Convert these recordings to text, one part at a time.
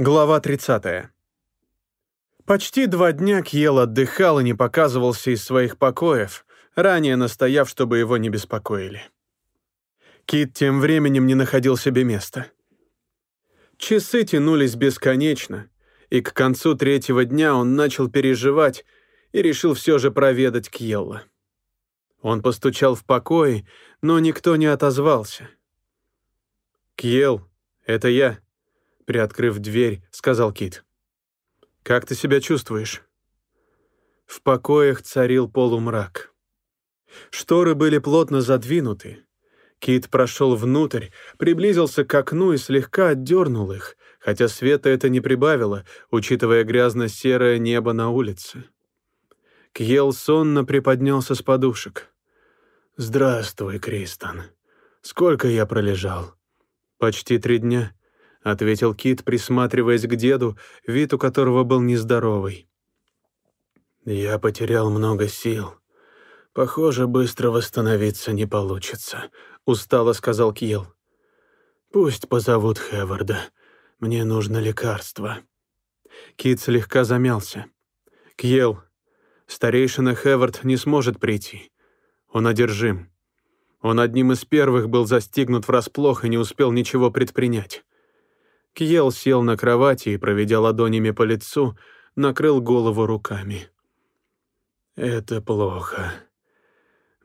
Глава 30. Почти два дня Кьел отдыхал и не показывался из своих покоев, ранее настояв, чтобы его не беспокоили. Кит тем временем не находил себе места. Часы тянулись бесконечно, и к концу третьего дня он начал переживать и решил все же проведать Кьелла. Он постучал в покое, но никто не отозвался. «Кьел, это я», приоткрыв дверь, сказал Кит. «Как ты себя чувствуешь?» В покоях царил полумрак. Шторы были плотно задвинуты. Кит прошел внутрь, приблизился к окну и слегка отдернул их, хотя света это не прибавило, учитывая грязно-серое небо на улице. Кьел сонно приподнялся с подушек. «Здравствуй, Кристон. Сколько я пролежал?» «Почти три дня. — ответил Кит, присматриваясь к деду, вид у которого был нездоровый. «Я потерял много сил. Похоже, быстро восстановиться не получится», — устало сказал Кьел. «Пусть позовут Хеварда. Мне нужно лекарство». Кит слегка замялся. «Кьел, старейшина Хевард не сможет прийти. Он одержим. Он одним из первых был застигнут врасплох и не успел ничего предпринять. Кьел сел на кровати и, проведя ладонями по лицу, накрыл голову руками. «Это плохо.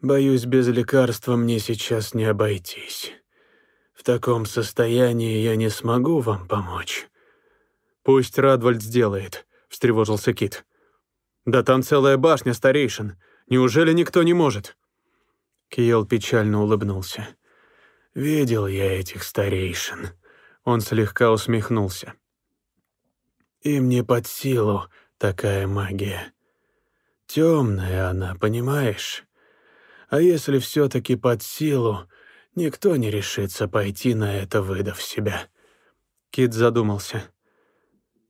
Боюсь, без лекарства мне сейчас не обойтись. В таком состоянии я не смогу вам помочь». «Пусть Радвальд сделает», — встревожился Кит. «Да там целая башня старейшин. Неужели никто не может?» Киел печально улыбнулся. «Видел я этих старейшин». Он слегка усмехнулся. «Им не под силу такая магия. Темная она, понимаешь? А если все-таки под силу, никто не решится пойти на это, выдав себя». Кит задумался.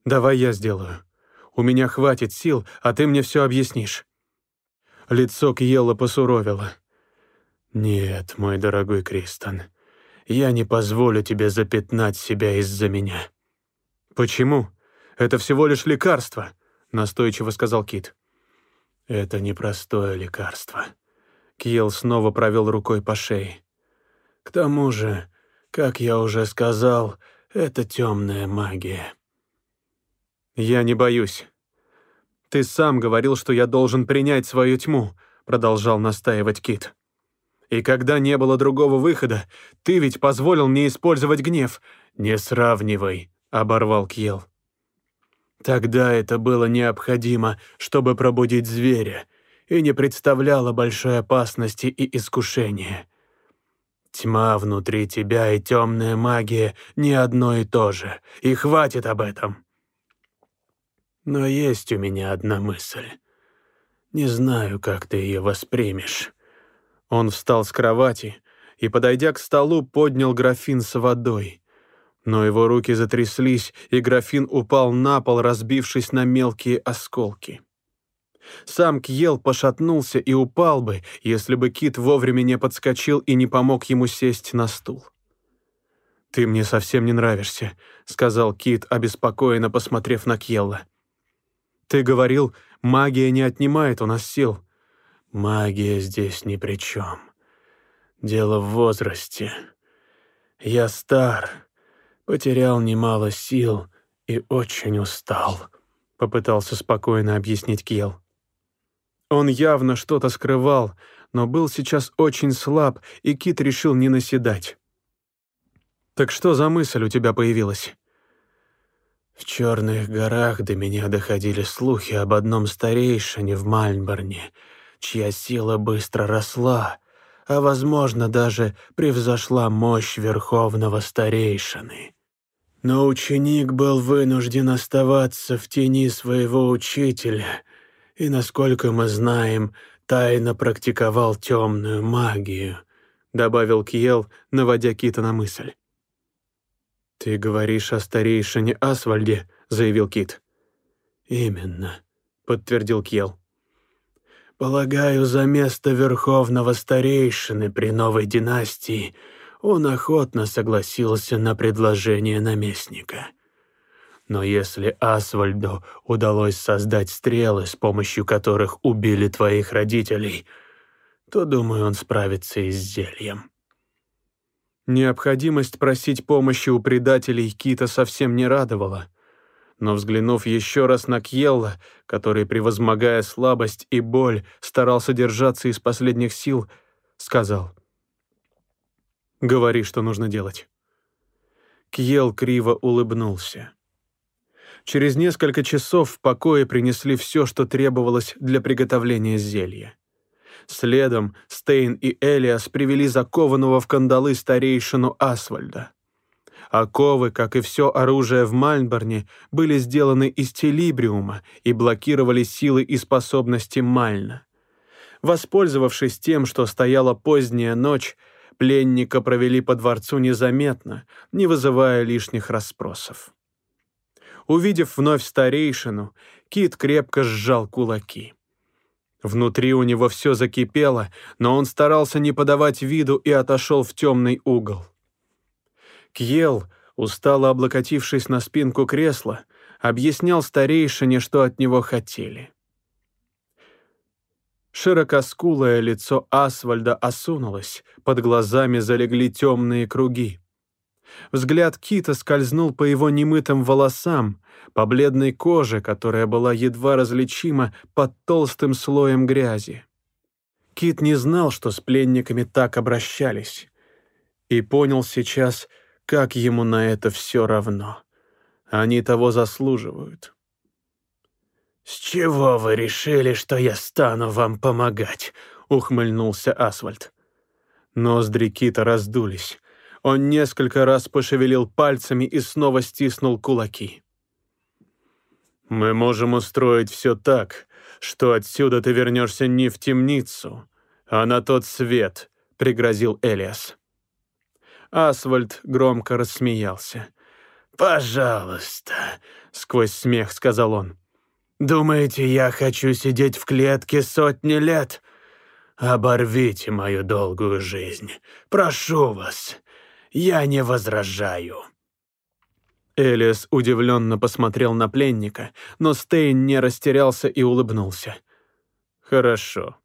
«Давай я сделаю. У меня хватит сил, а ты мне все объяснишь». Лицо Кьелла посуровило. «Нет, мой дорогой Кристон, я не позволю тебе запятнать себя из-за меня». «Почему? Это всего лишь лекарство», — настойчиво сказал Кит. «Это непростое лекарство». Кьел снова провел рукой по шее. «К тому же, как я уже сказал, это темная магия». «Я не боюсь. Ты сам говорил, что я должен принять свою тьму», — продолжал настаивать Кит. И когда не было другого выхода, ты ведь позволил мне использовать гнев. Не сравнивай, оборвал Кьел. Тогда это было необходимо, чтобы пробудить зверя, и не представляло большой опасности и искушения. Тьма внутри тебя и темная магия не одно и то же, и хватит об этом. Но есть у меня одна мысль. Не знаю, как ты ее воспримешь. Он встал с кровати и, подойдя к столу, поднял графин с водой. Но его руки затряслись, и графин упал на пол, разбившись на мелкие осколки. Сам Кьел пошатнулся и упал бы, если бы Кит вовремя не подскочил и не помог ему сесть на стул. «Ты мне совсем не нравишься», — сказал Кит, обеспокоенно посмотрев на Кьелла. «Ты говорил, магия не отнимает у нас сил. Магия здесь ни при чем. Дело в возрасте. Я стар, потерял немало сил и очень устал, попытался спокойно объяснить Кьел. Он явно что-то скрывал, но был сейчас очень слаб, и Кит решил не наседать. «Так что за мысль у тебя появилась?» В Черных горах до меня доходили слухи об одном старейшине в Мальборне — чья сила быстро росла, а, возможно, даже превзошла мощь верховного старейшины. Но ученик был вынужден оставаться в тени своего учителя, и, насколько мы знаем, тайно практиковал темную магию, добавил Кьел, наводя Кита на мысль. «Ты говоришь о старейшине Асвальде», — заявил Кит. «Именно», — подтвердил Кьел. Полагаю, за место верховного старейшины при новой династии он охотно согласился на предложение наместника. Но если Асвальду удалось создать стрелы, с помощью которых убили твоих родителей, то, думаю, он справится и с зельем». Необходимость просить помощи у предателей Кита совсем не радовала. Но взглянув еще раз на Кьелла, который, превозмогая слабость и боль, старался держаться из последних сил, сказал «Говори, что нужно делать». Кьел криво улыбнулся. Через несколько часов в покое принесли все, что требовалось для приготовления зелья. Следом Стейн и Элиас привели закованного в кандалы старейшину Асвальда. Оковы, как и все оружие в Мальнборне, были сделаны из телибриума и блокировали силы и способности Мальна. Воспользовавшись тем, что стояла поздняя ночь, пленника провели по дворцу незаметно, не вызывая лишних расспросов. Увидев вновь старейшину, Кит крепко сжал кулаки. Внутри у него все закипело, но он старался не подавать виду и отошел в темный угол. Кьел, устало облокотившись на спинку кресла, объяснял старейшине, что от него хотели. Широкоскулое лицо Асвальда осунулось, под глазами залегли темные круги. Взгляд Кита скользнул по его немытым волосам, по бледной коже, которая была едва различима под толстым слоем грязи. Кит не знал, что с пленниками так обращались, и понял сейчас, как ему на это все равно. Они того заслуживают. «С чего вы решили, что я стану вам помогать?» — ухмыльнулся Асфальт. Ноздри Кита раздулись. Он несколько раз пошевелил пальцами и снова стиснул кулаки. «Мы можем устроить все так, что отсюда ты вернешься не в темницу, а на тот свет», — пригрозил Элиас. Асфальт громко рассмеялся. «Пожалуйста», — сквозь смех сказал он. «Думаете, я хочу сидеть в клетке сотни лет? Оборвите мою долгую жизнь. Прошу вас, я не возражаю». Элиас удивленно посмотрел на пленника, но Стейн не растерялся и улыбнулся. «Хорошо.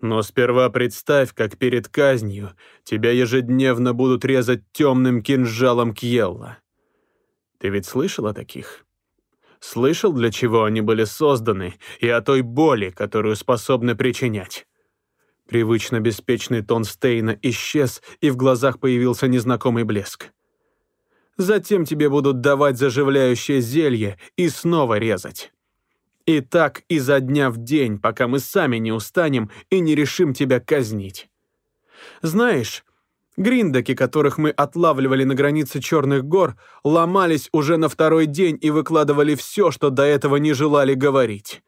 Но сперва представь, как перед казнью тебя ежедневно будут резать темным кинжалом Кьелла. Ты ведь слышал о таких? Слышал, для чего они были созданы, и о той боли, которую способны причинять?» Привычно беспечный тон Стейна исчез, и в глазах появился незнакомый блеск. Затем тебе будут давать заживляющее зелье и снова резать. И так изо дня в день, пока мы сами не устанем и не решим тебя казнить. Знаешь, гриндаки, которых мы отлавливали на границе Черных гор, ломались уже на второй день и выкладывали все, что до этого не желали говорить.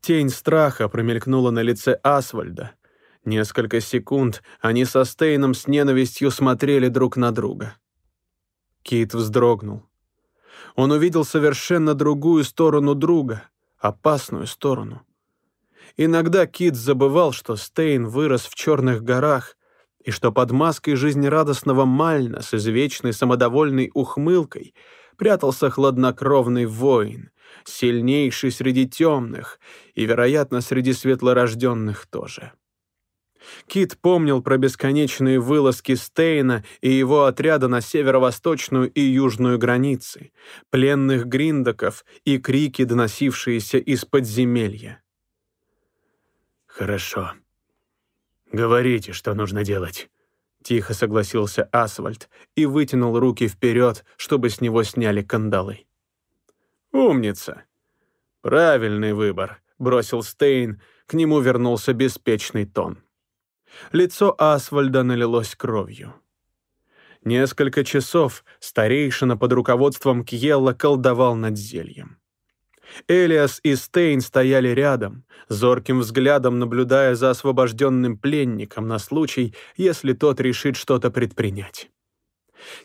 Тень страха промелькнула на лице Асвальда. Несколько секунд они со Стейном с ненавистью смотрели друг на друга. Кит вздрогнул. Он увидел совершенно другую сторону друга, опасную сторону. Иногда Кит забывал, что Стейн вырос в Черных горах, и что под маской жизнерадостного Мальна с извечной самодовольной ухмылкой прятался хладнокровный воин, сильнейший среди темных и, вероятно, среди светлорожденных тоже. Кит помнил про бесконечные вылазки Стейна и его отряда на северо-восточную и южную границы, пленных гриндаков и крики, доносившиеся из подземелья. «Хорошо. Говорите, что нужно делать», — тихо согласился Асфальт и вытянул руки вперед, чтобы с него сняли кандалы. «Умница! Правильный выбор», — бросил Стейн, к нему вернулся беспечный тон. Лицо Асвальда налилось кровью. Несколько часов старейшина под руководством Кьелла колдовал над зельем. Элиас и Стейн стояли рядом, зорким взглядом наблюдая за освобожденным пленником на случай, если тот решит что-то предпринять.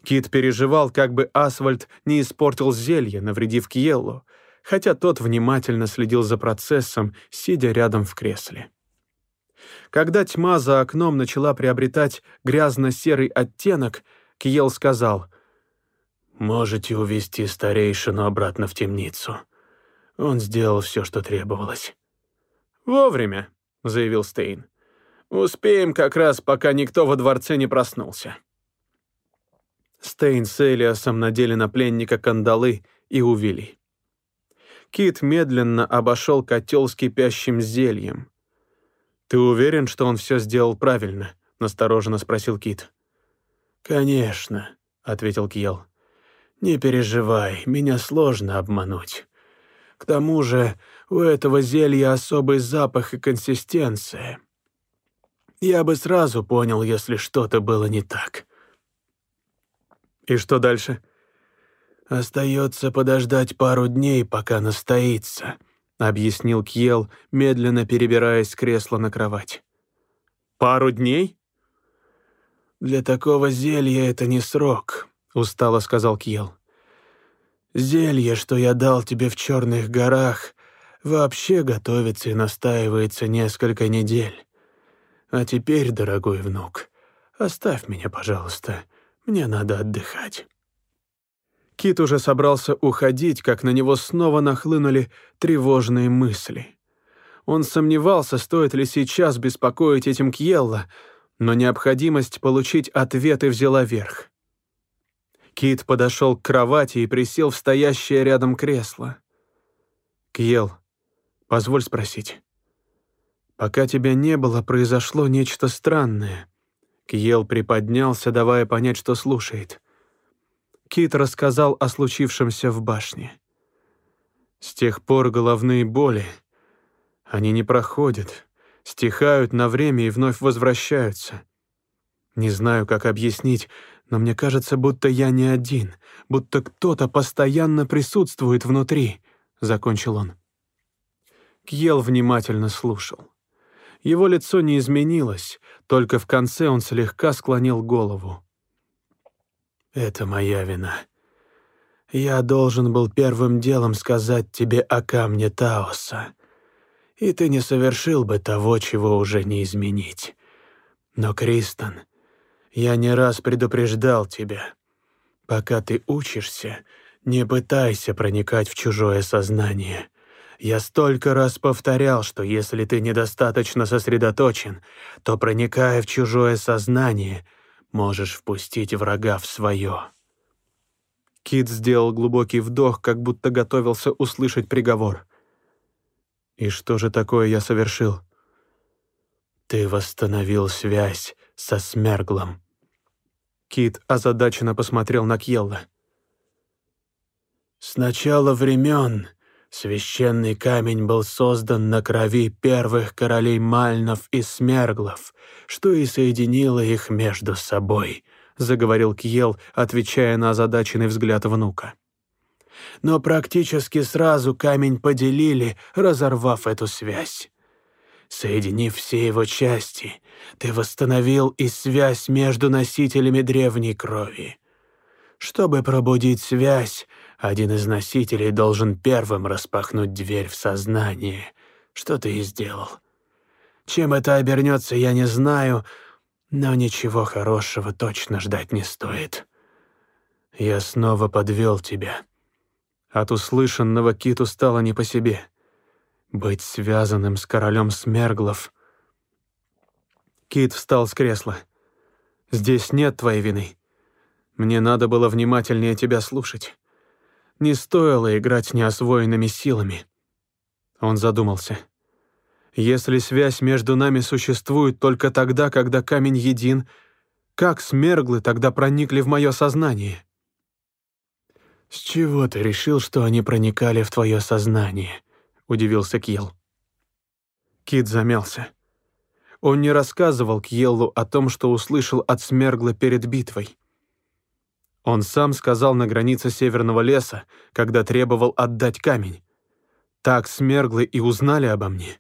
Кит переживал, как бы Асвальд не испортил зелье, навредив Кьеллу, хотя тот внимательно следил за процессом, сидя рядом в кресле. Когда тьма за окном начала приобретать грязно-серый оттенок, Кьел сказал, Можете увести старейшину обратно в темницу. Он сделал все, что требовалось». «Вовремя», — заявил Стейн. «Успеем как раз, пока никто во дворце не проснулся». Стейн с Элиасом надели на пленника кандалы и увели. Кит медленно обошел котел с кипящим зельем. «Ты уверен, что он все сделал правильно?» — настороженно спросил Кит. «Конечно», — ответил Кьел. «Не переживай, меня сложно обмануть. К тому же у этого зелья особый запах и консистенция. Я бы сразу понял, если что-то было не так». «И что дальше?» «Остается подождать пару дней, пока настоится», — объяснил Кьел, медленно перебираясь с кресла на кровать. «Пару дней?» «Для такого зелья это не срок», — устало сказал Кьел. «Зелье, что я дал тебе в Черных горах, вообще готовится и настаивается несколько недель. А теперь, дорогой внук, оставь меня, пожалуйста, мне надо отдыхать». Кит уже собрался уходить, как на него снова нахлынули тревожные мысли. Он сомневался, стоит ли сейчас беспокоить этим Кьелла, но необходимость получить ответы взяла верх. Кит подошел к кровати и присел в стоящее рядом кресло. «Кьел, позволь спросить. Пока тебя не было, произошло нечто странное». Кьел приподнялся, давая понять, что слушает. Кит рассказал о случившемся в башне. С тех пор головные боли, они не проходят, стихают на время и вновь возвращаются. Не знаю, как объяснить, но мне кажется, будто я не один, будто кто-то постоянно присутствует внутри, — закончил он. Кьел внимательно слушал. Его лицо не изменилось, только в конце он слегка склонил голову. Это моя вина. Я должен был первым делом сказать тебе о камне Таоса, и ты не совершил бы того, чего уже не изменить. Но, Кристен, я не раз предупреждал тебя. Пока ты учишься, не пытайся проникать в чужое сознание. Я столько раз повторял, что если ты недостаточно сосредоточен, то, проникая в чужое сознание, можешь впустить врага в свое». Кит сделал глубокий вдох, как будто готовился услышать приговор. «И что же такое я совершил?» «Ты восстановил связь со Смерглом». Кит озадаченно посмотрел на Кьелла. «С начала времен Священный камень был создан на крови первых королей Мальнов и Смерглов, что и соединило их между собой», — заговорил Кьел, отвечая на озадаченный взгляд внука. «Но практически сразу камень поделили, разорвав эту связь. Соединив все его части, ты восстановил и связь между носителями древней крови. Чтобы пробудить связь, один из носителей должен первым распахнуть дверь в сознание, что ты и сделал. Чем это обернется, я не знаю, но ничего хорошего точно ждать не стоит. Я снова подвел тебя. От услышанного Киту стало не по себе. Быть связанным с королем Смерглов. Кит встал с кресла. «Здесь нет твоей вины. Мне надо было внимательнее тебя слушать. Не стоило играть неосвоенными силами. Он задумался. Если связь между нами существует только тогда, когда камень един, как смерглы тогда проникли в мое сознание? «С чего ты решил, что они проникали в твое сознание?» — удивился Кьел. Кит замялся. Он не рассказывал Кьеллу о том, что услышал от Смергла перед битвой. Он сам сказал на границе Северного леса, когда требовал отдать камень. Так смерглы и узнали обо мне.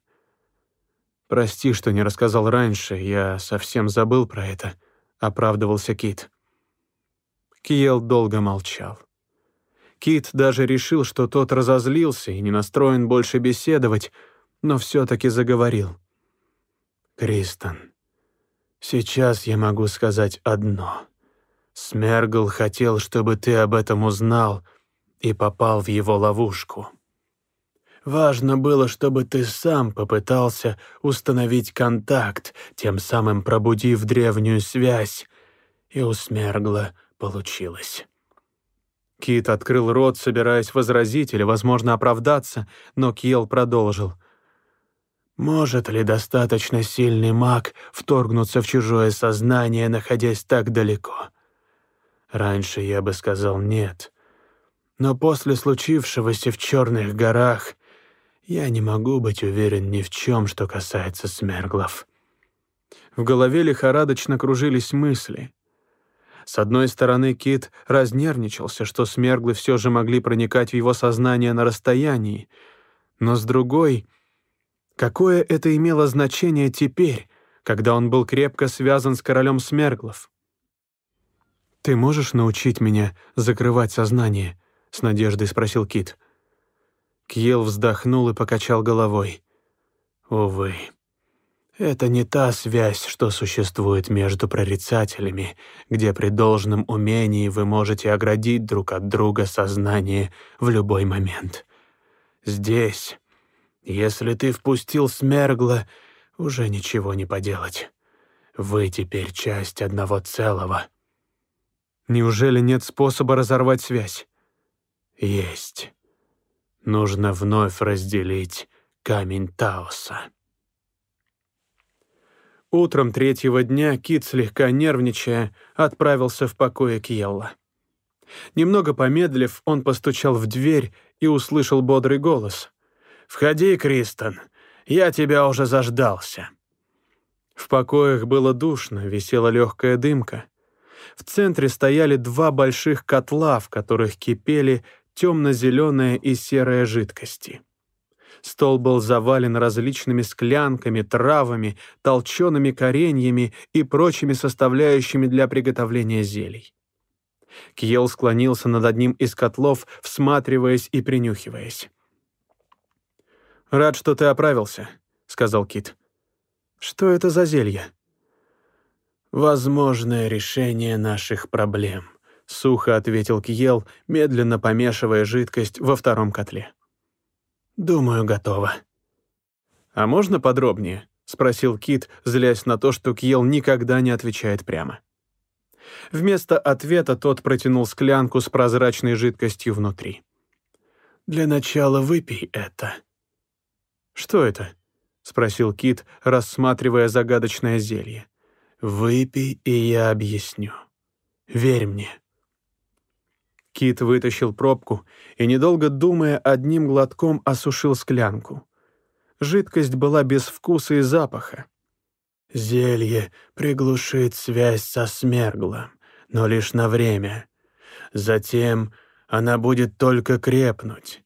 «Прости, что не рассказал раньше, я совсем забыл про это», — оправдывался Кит. Киел долго молчал. Кит даже решил, что тот разозлился и не настроен больше беседовать, но все-таки заговорил. «Кристен, сейчас я могу сказать одно. Смергл хотел, чтобы ты об этом узнал и попал в его ловушку. Важно было, чтобы ты сам попытался установить контакт, тем самым пробудив древнюю связь, и у Смергла получилось. Кит открыл рот, собираясь возразить или, возможно, оправдаться, но Кьел продолжил. «Может ли достаточно сильный маг вторгнуться в чужое сознание, находясь так далеко? Раньше я бы сказал нет. Но после случившегося в Черных горах я не могу быть уверен ни в чем, что касается Смерглов». В голове лихорадочно кружились мысли. С одной стороны, Кит разнервничался, что смерглы все же могли проникать в его сознание на расстоянии, но с другой, какое это имело значение теперь, когда он был крепко связан с королем смерглов? «Ты можешь научить меня закрывать сознание?» — с надеждой спросил Кит. Кьел вздохнул и покачал головой. «Увы». Это не та связь, что существует между прорицателями, где при должном умении вы можете оградить друг от друга сознание в любой момент. Здесь, если ты впустил Смергла, уже ничего не поделать. Вы теперь часть одного целого. Неужели нет способа разорвать связь? Есть. Нужно вновь разделить камень Таоса. Утром третьего дня Кит, слегка нервничая, отправился в покое Кьелла. Немного помедлив, он постучал в дверь и услышал бодрый голос. «Входи, Кристен, я тебя уже заждался». В покоях было душно, висела легкая дымка. В центре стояли два больших котла, в которых кипели темно-зеленая и серая жидкости. Стол был завален различными склянками, травами, толчеными кореньями и прочими составляющими для приготовления зелий. Кьел склонился над одним из котлов, всматриваясь и принюхиваясь. «Рад, что ты оправился», — сказал Кит. «Что это за зелье?» «Возможное решение наших проблем», — сухо ответил Кьел, медленно помешивая жидкость во втором котле. «Думаю, готово». «А можно подробнее?» — спросил Кит, злясь на то, что Кьел никогда не отвечает прямо. Вместо ответа тот протянул склянку с прозрачной жидкостью внутри. «Для начала выпей это». «Что это?» — спросил Кит, рассматривая загадочное зелье. «Выпей, и я объясню. Верь мне». Кит вытащил пробку и, недолго думая, одним глотком осушил склянку. Жидкость была без вкуса и запаха. «Зелье приглушит связь со Смерглом, но лишь на время. Затем она будет только крепнуть.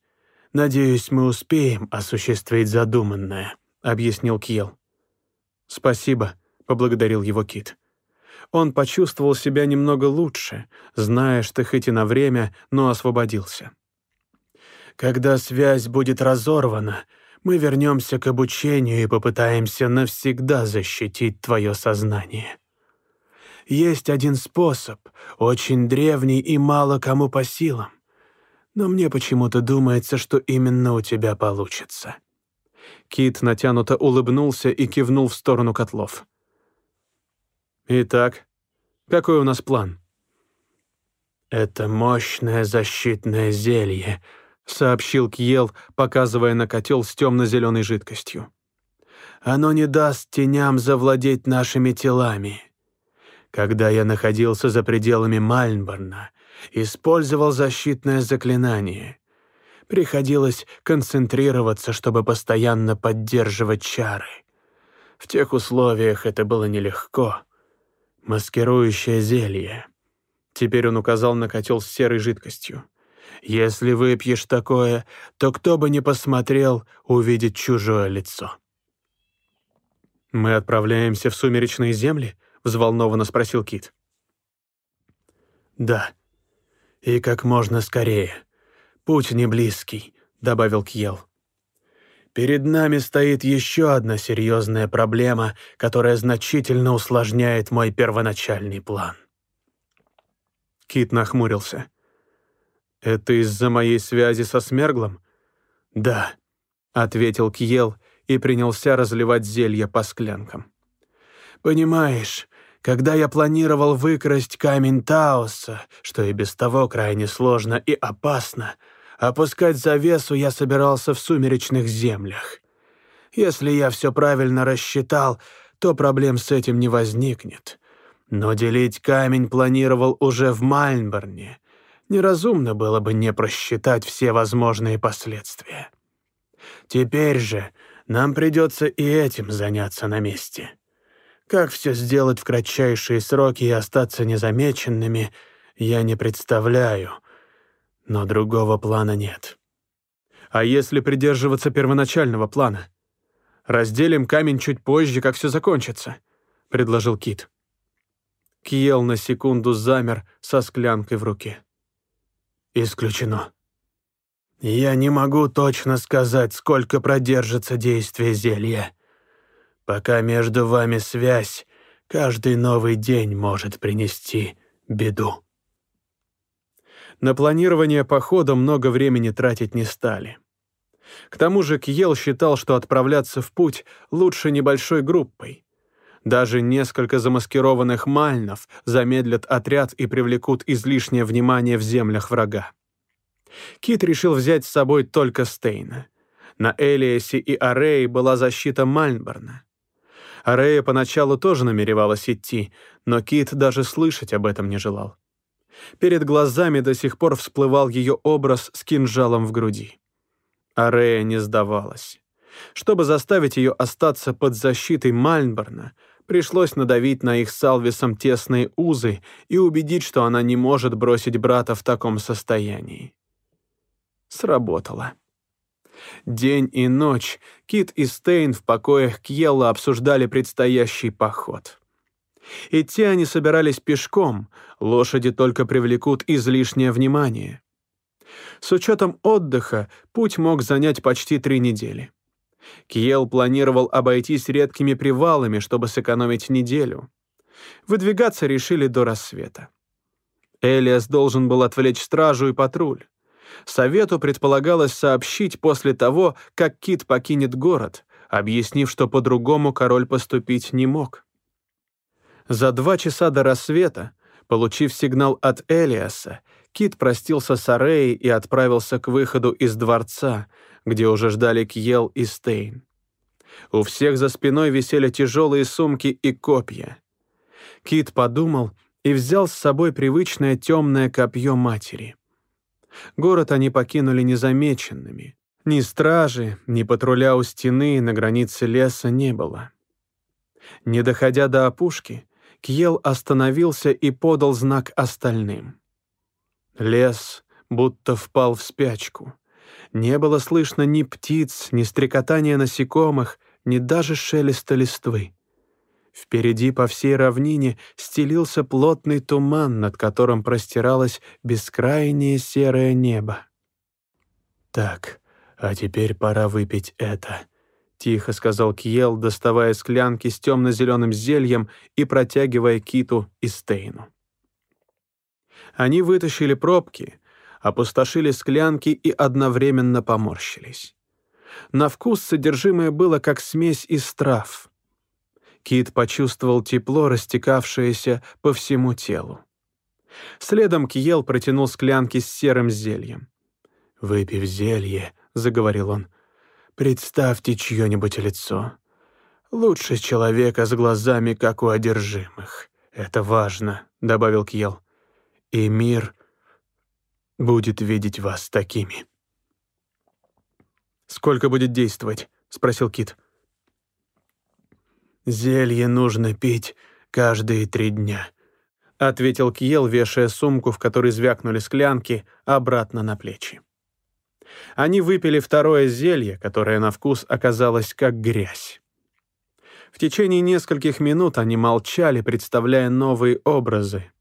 Надеюсь, мы успеем осуществить задуманное», — объяснил Кьел. «Спасибо», — поблагодарил его Кит он почувствовал себя немного лучше, зная, что хоть и на время, но освободился. «Когда связь будет разорвана, мы вернемся к обучению и попытаемся навсегда защитить твое сознание. Есть один способ, очень древний и мало кому по силам, но мне почему-то думается, что именно у тебя получится». Кит натянуто улыбнулся и кивнул в сторону котлов. «Итак, какой у нас план?» «Это мощное защитное зелье», — сообщил Кьел, показывая на котел с темно-зеленой жидкостью. «Оно не даст теням завладеть нашими телами. Когда я находился за пределами Мальнборна, использовал защитное заклинание. Приходилось концентрироваться, чтобы постоянно поддерживать чары. В тех условиях это было нелегко» маскирующее зелье. Теперь он указал на котел с серой жидкостью. Если выпьешь такое, то кто бы ни посмотрел, увидит чужое лицо. «Мы отправляемся в сумеречные земли?» — взволнованно спросил Кит. «Да. И как можно скорее. Путь не близкий», — добавил Кьел. Перед нами стоит еще одна серьезная проблема, которая значительно усложняет мой первоначальный план. Кит нахмурился. «Это из-за моей связи со Смерглом?» «Да», — ответил Кьел и принялся разливать зелье по склянкам. «Понимаешь, когда я планировал выкрасть камень Таоса, что и без того крайне сложно и опасно, опускать завесу я собирался в сумеречных землях. Если я все правильно рассчитал, то проблем с этим не возникнет. Но делить камень планировал уже в Мальнборне. Неразумно было бы не просчитать все возможные последствия. Теперь же нам придется и этим заняться на месте. Как все сделать в кратчайшие сроки и остаться незамеченными, я не представляю, но другого плана нет. А если придерживаться первоначального плана? Разделим камень чуть позже, как все закончится, — предложил Кит. Киел на секунду замер со склянкой в руке. «Исключено. Я не могу точно сказать, сколько продержится действие зелья. Пока между вами связь, каждый новый день может принести беду». На планирование похода много времени тратить не стали. К тому же Кьел считал, что отправляться в путь лучше небольшой группой. Даже несколько замаскированных мальнов замедлят отряд и привлекут излишнее внимание в землях врага. Кит решил взять с собой только Стейна. На Элиасе и Арее была защита Мальнборна. Арея поначалу тоже намеревалась идти, но Кит даже слышать об этом не желал. Перед глазами до сих пор всплывал ее образ с кинжалом в груди. Арея не сдавалась. Чтобы заставить ее остаться под защитой Мальнборна, пришлось надавить на их с тесные узы и убедить, что она не может бросить брата в таком состоянии. Сработало. День и ночь Кит и Стейн в покоях Кьелла обсуждали предстоящий поход. Идти они собирались пешком, лошади только привлекут излишнее внимание. С учетом отдыха путь мог занять почти три недели. Кьел планировал обойтись редкими привалами, чтобы сэкономить неделю. Выдвигаться решили до рассвета. Элиас должен был отвлечь стражу и патруль. Совету предполагалось сообщить после того, как Кит покинет город, объяснив, что по-другому король поступить не мог. За два часа до рассвета, получив сигнал от Элиаса, Кит простился с Ареей и отправился к выходу из дворца, где уже ждали Кьел и Стейн. У всех за спиной висели тяжелые сумки и копья. Кит подумал и взял с собой привычное темное копье матери. Город они покинули незамеченными. Ни стражи, ни патруля у стены на границе леса не было. Не доходя до опушки, Кьел остановился и подал знак остальным. Лес будто впал в спячку. Не было слышно ни птиц, ни стрекотания насекомых, ни даже шелеста листвы. Впереди по всей равнине стелился плотный туман, над которым простиралось бескрайнее серое небо. «Так, а теперь пора выпить это», — тихо сказал Кьел, доставая склянки с темно-зеленым зельем и протягивая Киту и Стейну. Они вытащили пробки, опустошили склянки и одновременно поморщились. На вкус содержимое было как смесь из трав — Кит почувствовал тепло, растекавшееся по всему телу. Следом Киел протянул склянки с серым зельем. «Выпив зелье», — заговорил он, — «представьте чье-нибудь лицо. Лучше человека с глазами, как у одержимых. Это важно», — добавил Кьел. «И мир будет видеть вас такими». «Сколько будет действовать?» — спросил Кит. «Зелье нужно пить каждые три дня», — ответил Кьел, вешая сумку, в которой звякнули склянки, обратно на плечи. Они выпили второе зелье, которое на вкус оказалось как грязь. В течение нескольких минут они молчали, представляя новые образы.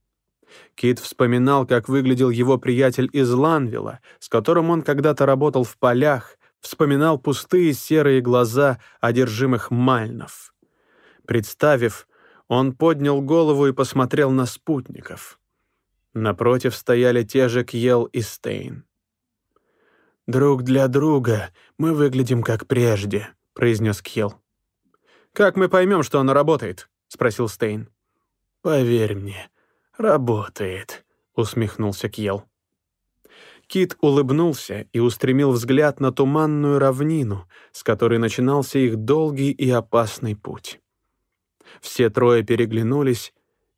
Кит вспоминал, как выглядел его приятель из Ланвилла, с которым он когда-то работал в полях, вспоминал пустые серые глаза одержимых мальнов. Представив, он поднял голову и посмотрел на спутников. Напротив стояли те же Кьел и Стейн. «Друг для друга мы выглядим как прежде», — произнес Кьел. «Как мы поймем, что оно работает?» — спросил Стейн. «Поверь мне, работает», — усмехнулся Кьел. Кит улыбнулся и устремил взгляд на туманную равнину, с которой начинался их долгий и опасный путь. Все трое переглянулись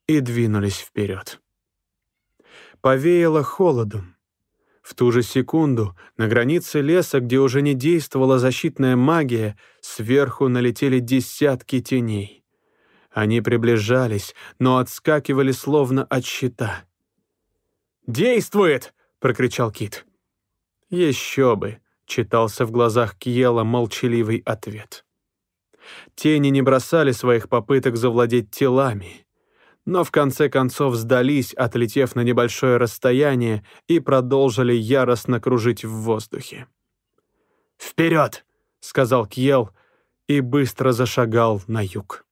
и двинулись вперед. Повеяло холодом. В ту же секунду на границе леса, где уже не действовала защитная магия, сверху налетели десятки теней. Они приближались, но отскакивали словно от щита. «Действует!» — прокричал Кит. «Еще бы!» — читался в глазах Кьела молчаливый ответ. Тени не бросали своих попыток завладеть телами, но в конце концов сдались, отлетев на небольшое расстояние, и продолжили яростно кружить в воздухе. «Вперед!» — сказал Кьел и быстро зашагал на юг.